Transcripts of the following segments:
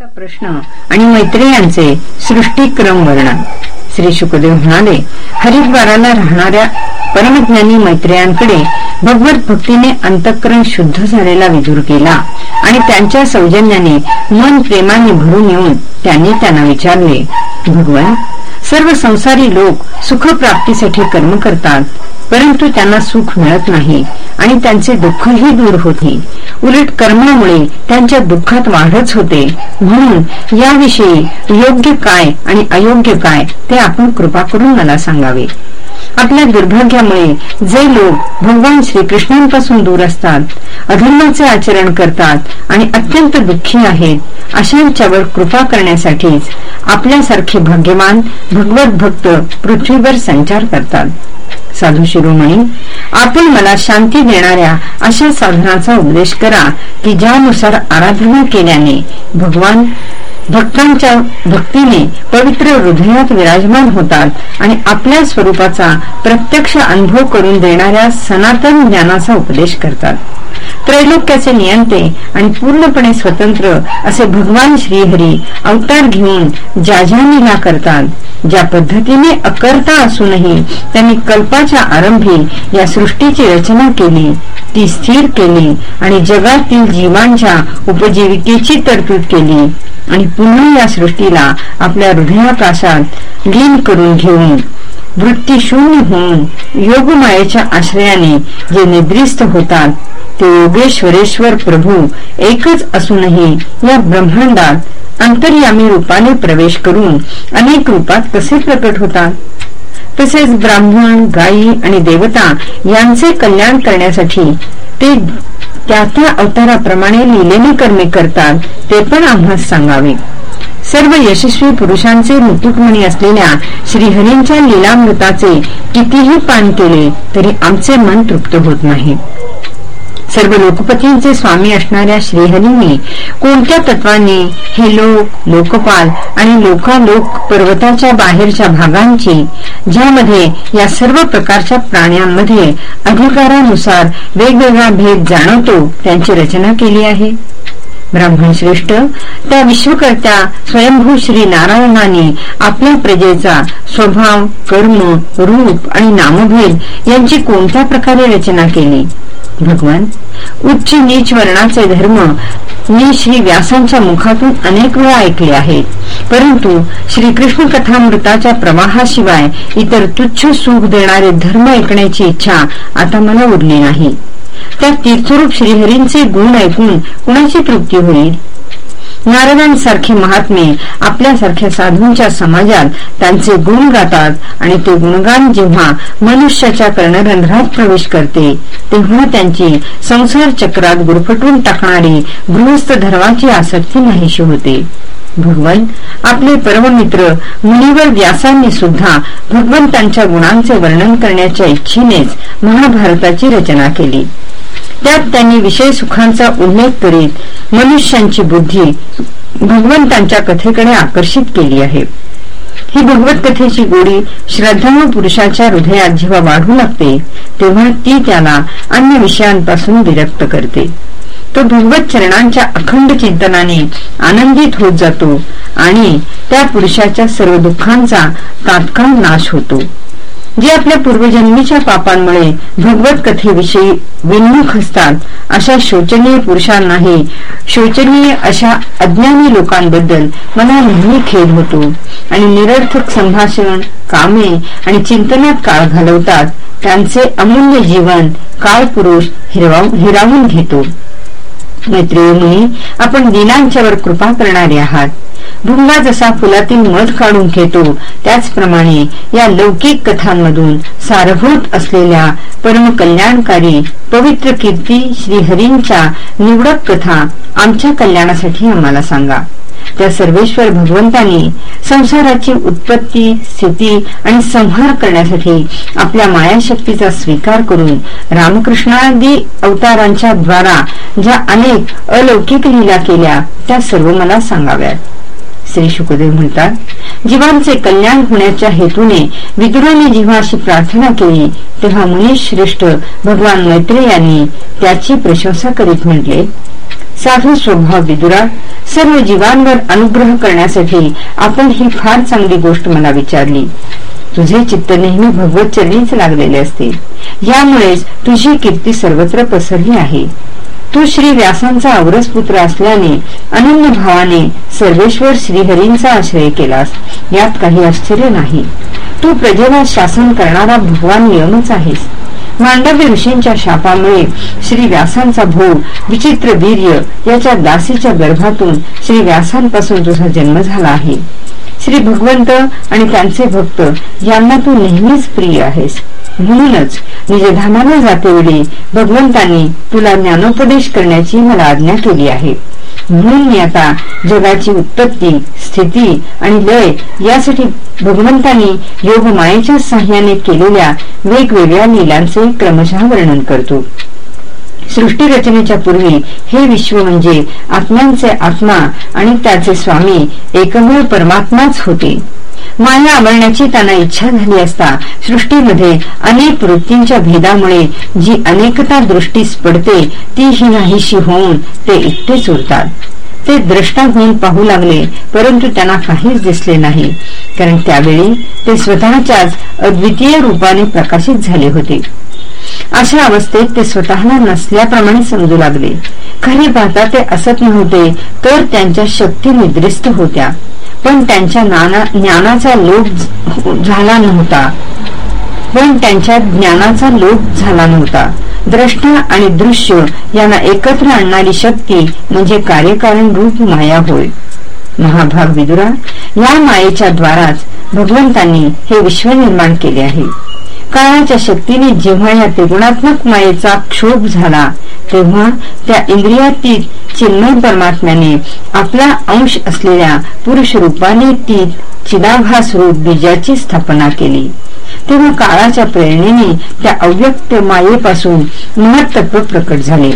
प्रश्न. आणि मैत्रेयांचे सृष्टीक्रम वर्णन. श्री शुकदेव म्हणाले हरिद्वाराला राहणाऱ्या परमज्ञानी मैत्रेयांकडे भगवत भक्तीने अंतःकरण शुद्ध झालेला विदूर केला आणि त्यांच्या सौजन्याने मन प्रेमाने भरून येऊन त्यांनी त्यांना विचारले भगवान सर्व संसारी लोक सुखप्राप्तीसाठी कर्म करतात परंतु त्यांना सुख मिळत नाही आणि त्यांचे दुःखही दूर होते. उलट कर्मामुळे त्यांच्या दुःखात वाढच होते. म्हणून याविषयी योग्य काय आणि अयोग्य काय ते आपण कृपा करून मला सांगावे. आपल्या दुर्भाग्यामुळे जे लोक भगवान श्रीकृष्णांपासून दूर असतात अधर्माचे आचरण करतात आणि अत्यंत दुःखी आहेत अशांच्यावर कृपा करण्यासाठीच आपल्यासारखे भाग्यमान भगवत भक्त पृथ्वीवर संचार करतात. साधू शिरोमणी आपण मला शांती देणाऱ्या अशा साधनाचा उपदेश करा की ज्यानुसार आराधना केल्याने भगवान भक्तांच्या भक्तीने पवित्र हृदयात विराजमान होतात आणि आपल्या स्वरूपाचा प्रत्यक्ष अनुभव करून देणाऱ्या सनातन ज्ञानाचा उपदेश करतात. त्रैलोक्याचे नियंते आणि पूर्णपणे स्वतंत्र असे भगवान श्रीहरी अवतार घेऊन जाजानीला करतात ज्या पद्धतीने अकर्ता असूनही त्यांनी कल्पाच्या आरंभी या सृष्टीची रचना केली ती स्थिर केली आणि जगातील जीवांच्या उपजीविकेची तरतूद केली आणि पुन्हा या सृष्टीला आपल्या हृदयाकाशात लीन करून घेऊन वृत्ती शून्य होऊन योगमायेच्या आश्रयाने जे निद्रिस्त होतात ते योगेश्वरेश्वर प्रभू एकच असूनही या ब्रह्मांडात अंतर्यामी रूपाने प्रवेश करून अनेक रूपात कसे प्रकट होतात? तसेच ब्राह्मण गायी आणि देवता यांचे कल्याण करण्यासाठी ते त्या त्या अवताराप्रमाणे लिलेली कर्मे करतात ते पण आम्हास सांगावे. सर्व यशस्वी पुरुषांचे मुकुटमणी असलेल्या श्रीहरींच्या लीलामृताचे कितीही पान केले तरी आमचे मन तृप्त होत नाही. सर्व लोकपतींचे स्वामी असणाऱ्या श्रीहरींनी कोणत्या तत्वांनी हे लोक लोकपाल आणि लोकालोक पर्वताच्या बाहेरच्या भागांची ज्यामध्ये या सर्व प्रकारच्या प्राण्यांमध्ये अधिकारानुसार वेगवेगळा भेद जाणवतो त्यांची रचना केली आहे? ब्राह्मण श्रेष्ठ त्या विश्वकर्त्या स्वयंभू श्री नारायणाने आपल्या प्रजेचा स्वभाव कर्म रूप आणि नामभेद यांची कोणत्या प्रकारे रचना केली? भगवान उच्च नीच वर्णाचे धर्म मी श्री व्यासांच्या मुखातून अनेक वेळा ऐकले आहेत. परंतु श्रीकृष्ण कथामृताच्या प्रवाहाशिवाय इतर तुच्छ सुख देणारे धर्म ऐकण्याची इच्छा आता मला उरली नाही. त्या तीर्थरूप श्रीहरींचे गुण ऐकून कुणाची तृप्ती होईल? नारदांसारखे महात्मे आपल्यासारख्या साधूंच्या समाजात त्यांचे गुण गातात आणि ते गुणगान जेव्हा मनुष्याच्या कर्णरंध्रात प्रवेश करते तेव्हा त्यांची संसार चक्रात गुरफटून टाकणारी गृहस्थ धर्माची आसक्ती नाहीशी होते. भगवन आपले परममित्र मुनिवर व्यासांनी सुद्धा भगवंतांच्या गुणांचे वर्णन करण्याच्या इच्छेनेच महाभारताची रचना केली. त्यात त्यांनी विषय सुखांचा उल्लेख करीत मनुष्यांची बुद्धी भगवंतांच्या कथेकडे आकर्षित केली आहे. ही भगवत कथेची गोडी श्रद्धाळू पुरुषाच्या हृदयात जेव्हा वाढू लागते तेव्हा ती त्याला अन्य विषयांपासून विरक्त करते. तो भगवत चरणांच्या अखंड चिंतनाने आनंदित होत जातो आणि त्या पुरुषाच्या सर्व दुःखांचा तात्काळ नाश होतो. जे आपल्या पूर्वजन्मीच्या पापांमुळे भगवत कथेविषयी विन्मुख असतात अशा शोचनीय पुरुषांनाही शोचनीय अशा अज्ञानी लोकांबद्दल मला नेहमी खेद होतो. आणि निरर्थक संभाषण कामे आणि चिंतनात काळ घालवतात त्यांचे अमूल्य जीवन काळ पुरुष हिरावून घेतो. मैत्रिणी आपण दिनांच्यावर कृपा करणारे आहात. ढुंगा जसा फुलातील मध काढून घेतो त्याचप्रमाणे या लौकिक कथांमधून सारभूत असलेल्या परमकल्याणकारी पवित्र कीर्ती श्रीहरींच्या निवडक कथा आमच्या कल्याणासाठी आम्हाला सांगा. त्या सर्वेश्वर भगवंतांनी संसाराची उत्पत्ती स्थिती आणि संहार करण्यासाठी आपल्या मायाशक्तीचा स्वीकार करून रामकृष्णादी अवतारांच्या द्वारा ज्या अनेक अलौकिक लीला केल्या त्या सर्व मला सांगाव्यात. श्री शुकदेव म्हणतात जीवांचे कल्याण होण्याच्या हेतूने विदुराने जीवाशी प्रार्थना केली तेव्हा मुनीश श्रेष्ठ भगवान मैत्रे यांनी त्याची प्रशंसा करीत म्हटले साधू स्वभाव विदुरा सर्व जीवांवर अनुग्रह करण्यासाठी आपण ही फार चांगली गोष्ट मला विचारली. तुझे चित्त नेहमी भगवत चरणीच लागलेले असते. यामुळेच तुझी कीर्ती सर्वत्र पसरली आहे. तू श्री व्यासांचा अवरस पुत्र असल्याने अनन्य भावाने सर्वेश्वर श्रीहरींचा आश्रय केलास. यात काही आश्चर्य नाही. तू प्रजेला शासन करणारा भगवान नियमच आहेस. मांडव्य ऋषींच्या शापामुळे श्री व्यासांचा भोग विचित्र वीर्य याच्या दासीच्या गर्भातून श्री व्यासांपासून तुझा जन्म झाला आहे. श्री भगवंत आणि त्यांचे भक्त यांना तू नेहमीच प्रिय आहेस. म्हणूनच निजधामाला जातेवेळी भगवंतांनी तुला ज्ञानोपदेश करण्याची मला आज्ञा केली आहे. म्हणून मी आता जगाची उत्पत्ती स्थिती आणि लय यासाठी भगवंतांनी योग मायेच्या साह्याने केलेल्या वेगवेगळ्या लीलांचे क्रमशः वर्णन करतो. सृष्टी रचनेच्या पूर्वी हे विश्व म्हणजे आत्म्यांचे आत्मा आणि त्याचे स्वामी एकमेव परमात्माच होते. माया आवडण्याची त्यांना इच्छा झाली असता सृष्टीमध्ये अनेक वृत्तींच्या भेदामुळे जी अनेकता दृष्टीस पडते ती ही नाहीशी होऊन ते एकटेच उरतात. ते द्रष्टा होऊन पाहू लागले परंतु त्यांना काहीच दिसले नाही. कारण त्यावेळी ते स्वतःच्याच अद्वितीय रूपाने प्रकाशित झाले होते. अशा अवस्थेत ते स्वतःला नसल्याप्रमाणे समजू लागले. खरे पाहता ते असत नव्हते तर त्यांच्या शक्ती निद्रिस्त होत्या. पण त्यांच्या ज्ञानाचा लोप झाला नव्हता. पण त्यांच्या ज्ञानाचा लोप झाला नव्हता. द्रष्टा आणि दृश्य यांना एकत्र आणणारी शक्ती म्हणजे कार्यकारण रूप माया होय. महाभाग विदुरा या मायेच्या द्वाराच भगवंतांनी हे विश्व निर्माण केले आहे. काळाच्या शक्तीने जेव्हा या त्रिगुणात्मक मायेचा क्षोभ झाला तेव्हा त्या इंद्रियातीत चिन्मय परमात्म्याने आपला अंश असलेल्या पुरुष रूपाने ती चिदाभास रूप बीजाची स्थापना केली. तेव्हा काळाच्या प्रेरणेने त्या अव्यक्त मायेपासून महत्त्व प्रकट झाले.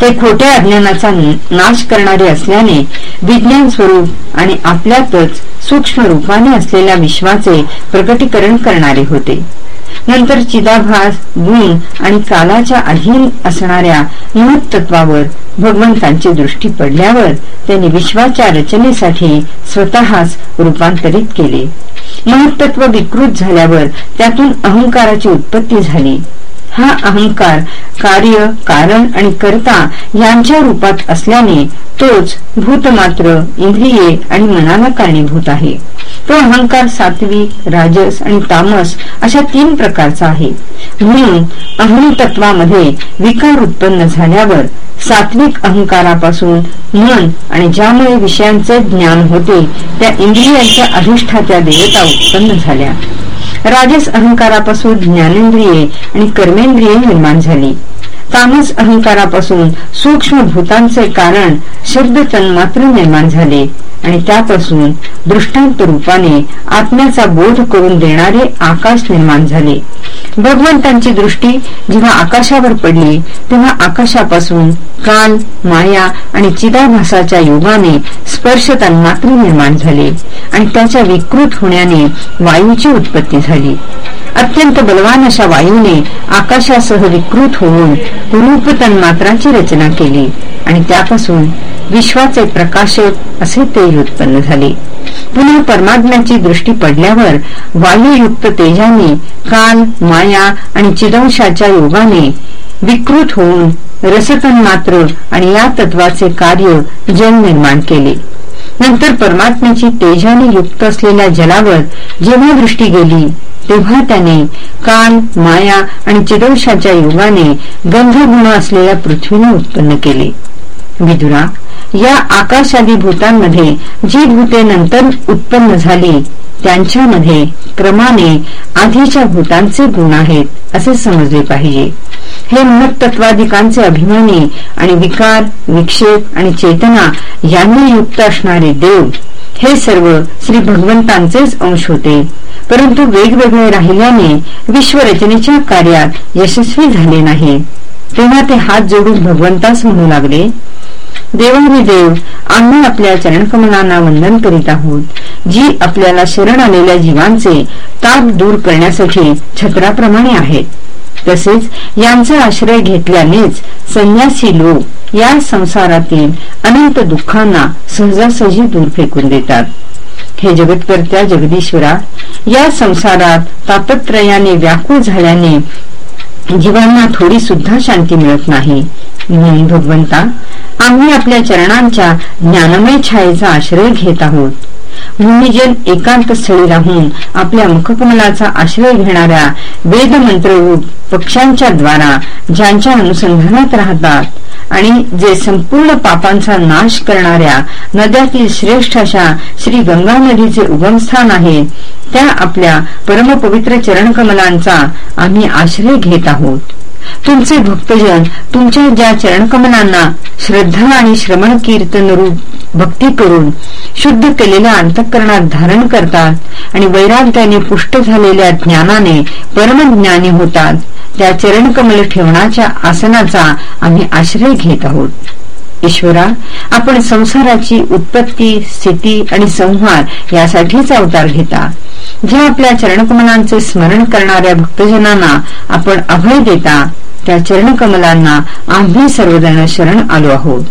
ते खोट्या अज्ञानाचा नाश करणारे असल्याने विज्ञान स्वरूप आणि आपल्यातच सूक्ष्म रूपाने असलेल्या विश्वाचे प्रकटीकरण करणारे होते. नंतर चिदाभास गुण आणि कालाच्या अधीन असणाऱ्या महत्त्वावर भगवंतांची दृष्टी पडल्यावर त्यांनी विश्वाच्या रचनेसाठी स्वतःच रूपांतरित केले. महत्त्व विकृत झाल्यावर त्यातून अहंकाराची उत्पत्ती झाली. हा अहंकार कार्य कारण आणि कर्ता यांच्या रूपात असल्याने तोच भूतमात्र इंद्रिये आणि मनाला कारणीभूत आहे. तो अहंकार सात्विक राजस आणि तामस अशा तीन प्रकारचा आहे. म्हणून अहंतत्वामध्ये विकार उत्पन्न झाल्यावर सात्विक अहंकारापासून मन आणि ज्यामुळे विषयांचे ज्ञान होते त्या इंद्रियांच्या अधिष्ठात्या देवता उत्पन्न झाल्या. राजस अहंकारापासून ज्ञानेंद्रिये आणि कर्मेंद्रिये निर्माण झाली. तामस अहंकारापासून सूक्ष्म भूतांचे कारण शब्द तन्मात्र निर्माण झाले आणि त्यापासून दृष्टांत रूपाने आत्म्याचा बोध करून देणारे आकाश निर्माण झाले. भगवंतांची दृष्टी जेव्हा आकाशावर पडली तेव्हा आकाशापासून काल माया आणि चिदाभासाच्या योगाने स्पर्श तन्मात्र निर्माण झाले आणि त्याच्या विकृत होण्याने वायूची उत्पत्ती झाली. अत्यंत बलवान अशा वायूने आकाशासह विकृत होऊन रूप तन्मात्राची रचना केली आणि त्यापासून विश्वाचे प्रकाशक असे तेज उत्पन्न झाले. पुन्हा परमात्म्याची दृष्टी पडल्यावर वायुयुक्त तेजाने काल माया आणि चिदंशाच्या योगाने विकृत होऊन रसतन मात्र आणि या तत्वाचे कार्य जल निर्माण केले. नंतर परमात्म्याची तेजाने युक्त असलेल्या जलावर जेव्हा दृष्टी गेली तेव्हा त्याने काल माया आणि चिदंशाच्या योगाने गंधगुण असलेल्या पृथ्वीने उत्पन्न केले. विदुरा या आकाशादी भूतांमध्ये जी भूते नंतर उत्पन्न झाली त्यांच्यामध्ये क्रमाने आधीच्या भूतांचे गुण आहेत असे समजले पाहिजे. हे महत्त्वाधिकांचे अभिमानी आणि विकार विक्षेप आणि चेतना यांनी युक्त असणारे देव हे सर्व श्री भगवंतांचेच अंश होते. परंतु वेगवेगळे राहिल्याने विश्वरचनेच्या कार्यात यशस्वी झाले नाही. तेव्हा ते हात जोडून भगवंतास म्हणू लागले देवाभिदेव देव आम्ही आपल्या चरणकमलांना वंदन करीत आहोत. जी आपल्याला शरण आलेल्या जीवांचे ताप दूर करण्यासाठी छत्राप्रमाणे आहेत. तसेच यांचा आश्रय घेतल्यानेच संन्यासी लोक या संसारातील अनंत दुःखांना सहजासहजी दूर फेकून देतात. हे जगतकर्त्या जगदीश्वरा या संसारात तापत्रयाने व्याकुळ झाल्याने जीवांना थोडी सुद्धा शांती मिळत नाही. म्हणून भगवंता आम्ही आपल्या चरणांच्या ज्ञानमय छायेचा आश्रय घेत आहोत. भूमिजन एकांत स्थळी राहून आपल्या मुखकमलाचा आश्रय घेणाऱ्या वेदमंत्ररूप पक्षांच्या द्वारा ज्यांच्या अनुसंधानात राहतात आणि जे संपूर्ण पापांचा नाश करणाऱ्या नद्यातील श्रेष्ठ अशा श्री गंगा नदीचे उगमस्थान आहे त्या आपल्या परमपवित्र चरणकमलांचा आम्ही आश्रय घेत आहोत. तुमचे भक्तजन तुमच्या ज्या चरणकमनांना श्रद्धा आणि श्रमण कीर्तन रूप भक्ती करून शुद्ध केलेल्या अंतःकरणात धारण करतात आणि वैराग्याने पुष्ट झालेल्या ज्ञानाने परमज्ञानी होतात त्या चरणकमल ठेवण्याच्या आसनाचा आम्ही आश्रय घेत आहोत. ईश्वरा आपण संसाराची उत्पत्ती स्थिती आणि संहार यासाठीच अवतार घेता. ज्या आपल्या चरणकमलांचे स्मरण करणाऱ्या भक्तजनांना आपण अभय देता त्या चरणकमलांना आम्ही सर्वजण शरण आलो आहोत.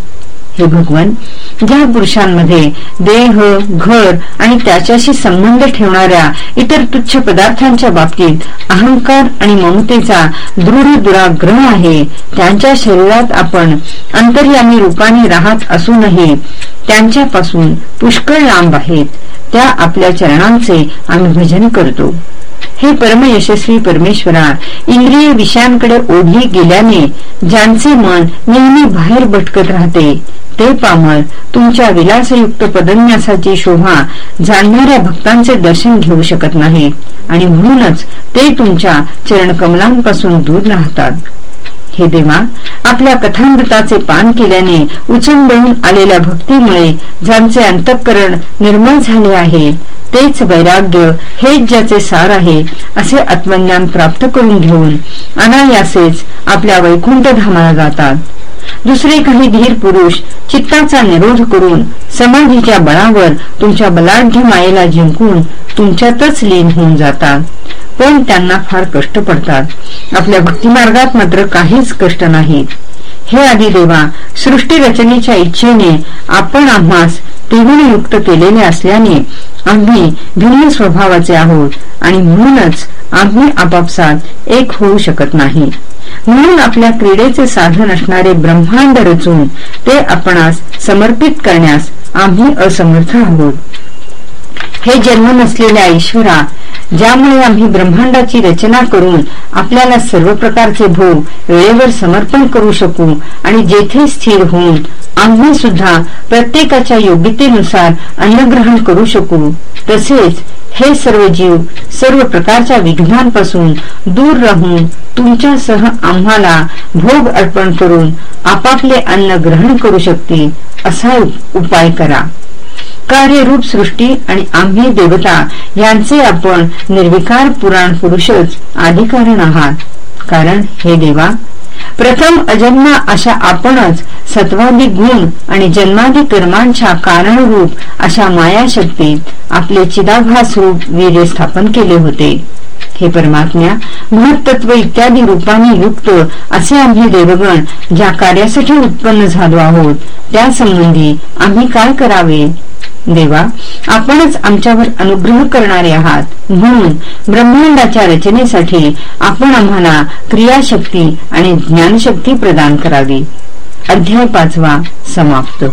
हे भगवान ज्या पुरुषांमध्ये देह घर आणि त्याच्याशी संबंध ठेवणाऱ्या इतर तुच्छ पदार्थांच्या बाबतीत अहंकार आणि ममतेचा दृढ दुराग्रह आहे. त्यांच्या शरीरात आपण अंतर्यामी रूपाने राहत असूनही त्यांच्यापासून पुष्कळ लांब आहेत. त्या आपल्या चरणांचे आम्ही भजन करतो. हे परमयशस्वी परमेश्वरा इंद्रिय विषयांकडे ओढली गेल्याने ज्यांचे मन नेहमी बाहेर भटकत राहते ते पामल तुमच्या विलासयुक्त पदन्यासाची शोभा जाणणाऱ्या भक्तांचे दर्शन घेऊ शकत नाही आणि म्हणूनच ते तुमच्या चरणकमलांपासून दूर राहतात. हे देवा आपल्या कथामृताचे पान केल्याने उचंबळून आलेल्या भक्तीमुळे ज्यांचे अंतःकरण निर्मळ झाले आहे तेच वैराग्य हेच ज्याचे सार आहे असे आत्मज्ञान प्राप्त करून घेऊन अनायासेच आपल्या वैकुंठ धामाला जातात. दुसरे काही धीर पुरुष चित्ताचा निरोध करून समाधीच्या बळावर तुमच्या बलाढ्य मायेला जिंकून तुमच्यातच लीन होऊन जातात. पण त्यांना फार कष्ट पडतात. आपल्या भक्तिमार्गात मात्र काहीच कष्ट नाहीत हे आधी देवा सृष्टी रचनेच्या इच्छेने आपण आम्हास युक्त केलेले असल्याने आम्ही भिन्न स्वभावाचे आहोत आणि म्हणूनच आम्ही आपापसात एक होऊ शकत नाही. म्हणून आपल्या क्रीडेचे साधन असणारे ब्रह्मांड रचून ते आपणास समर्पित करण्यास आम्ही असमर्थ आहोत. हे जन्म नसलेल्या ईश्वरा ज्यामुळे आम्ही ब्रह्मांडाची रचना करून आपल्याला सर्व प्रकारचे भोग वेळेवर समर्पण करू शकू आणि जेथे स्थिर होऊन आम्ही सुद्धा प्रत्येकाच्या योग्यतेनुसार अन्नग्रहण करू शकू. तसेच हे सर्व जीव सर्व प्रकारच्या विघ्नांपासून दूर राहून तुमच्यासह आम्हाला भोग अर्पण करून आपापले अन्न ग्रहण करू शकतील असा उपाय करा. कार्यरूप सृष्टी आणि आम्ही देवता यांचे आपण निर्विकार पुराण पुरुषच अधिकारण आहात. कारण हे देवा प्रथम अजन्मा अशा आपणच सत्वादी गुण आणि जन्मादी कर्मांच्या कारणरूप अशा मायाशक्तीत आपले चिदाभास रूप वीर्य स्थापन केले होते. हे परमात्म्या महत्त्व इत्यादी रूपाने युक्त असे आम्ही देवगण ज्या कार्यासाठी उत्पन्न झालो आहोत त्या संबंधी आम्ही काय करावे? देवा आपणच आमच्यावर अनुग्रह करणारे आहात. म्हणून ब्रह्मांडाच्या रचनेसाठी आपण आम्हाला क्रियाशक्ती आणि ज्ञानशक्ती प्रदान करावी. अध्याय पाचवा समाप्त.